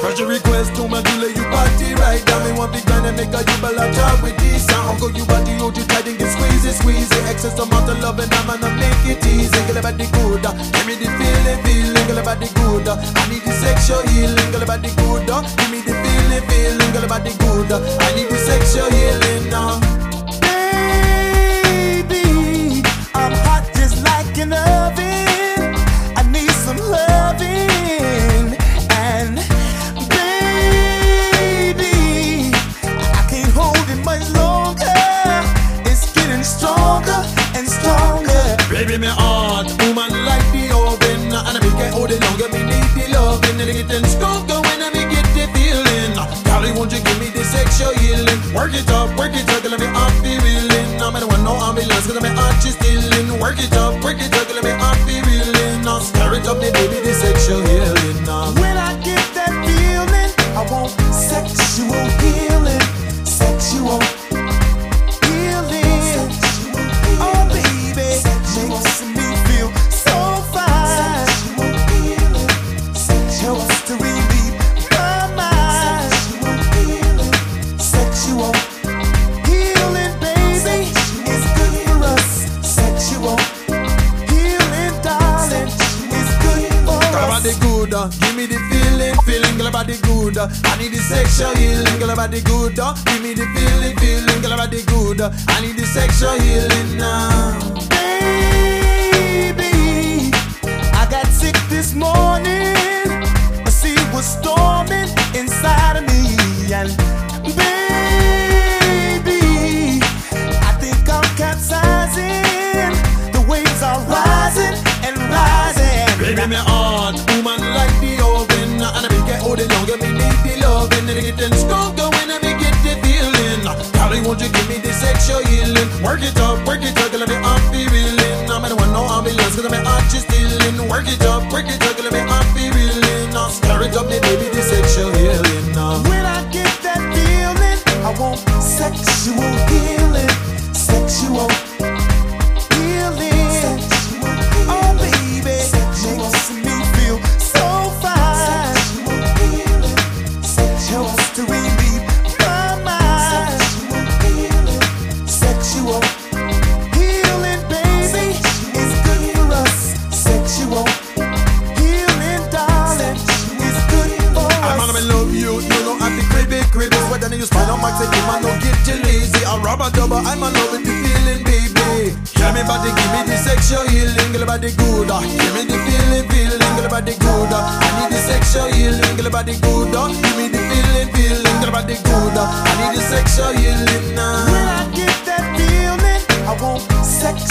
best to my dealer, you party right down. Me want big gun and make a you talk with this sound. Go you body, you tight and get squeezy, squeezy. Excess amount of love and I'm gonna make it easy. Girl, about the good, uh, give me the feeling, feeling. Girl, about the good, uh, I need the sexual healing. Girl, about the good, uh, give me the feeling, feeling. Girl, about the good, I need the sexual healing now. Baby, me heart, woman like the oven. And I make it hold it longer, me need the loving. And it getting stronger when I me get the feeling. Golly, won't you give me the sexual healing? Work it up, work it up, let me off the reeling I'm in one no ambulance, cause I'm heart is stealing Work it up, work it up, let me off the reeling Now stir it up, me baby, the sexual healing give me the feeling, feeling, girl about the good. Uh, I need the sexual healing, girl about the good. Uh, give me the feeling, feeling, girl about the good. Uh, I need the sexual healing now. Baby, I got sick this morning. The healing? Work it up, work it up, let me off the reeling. I'm in one no ambulance, cause I'm heart is stealing. Work it up, work it up, let me off the reeling. Stir it up, the Gonna love you, you know I'm the crazy, crazy. What then you spine on my take I don't get you lazy. I rob a double, I'm in love with the feeling, baby. Tell me about the, give me the sexual healing, girl about the good. uh. Give me the feeling, feeling, girl about the good. uh. I need the sexual healing, girl about the good. uh. Give me the feeling, feeling, girl about the good. I need the sexual healing now. When I get that feeling, I want sex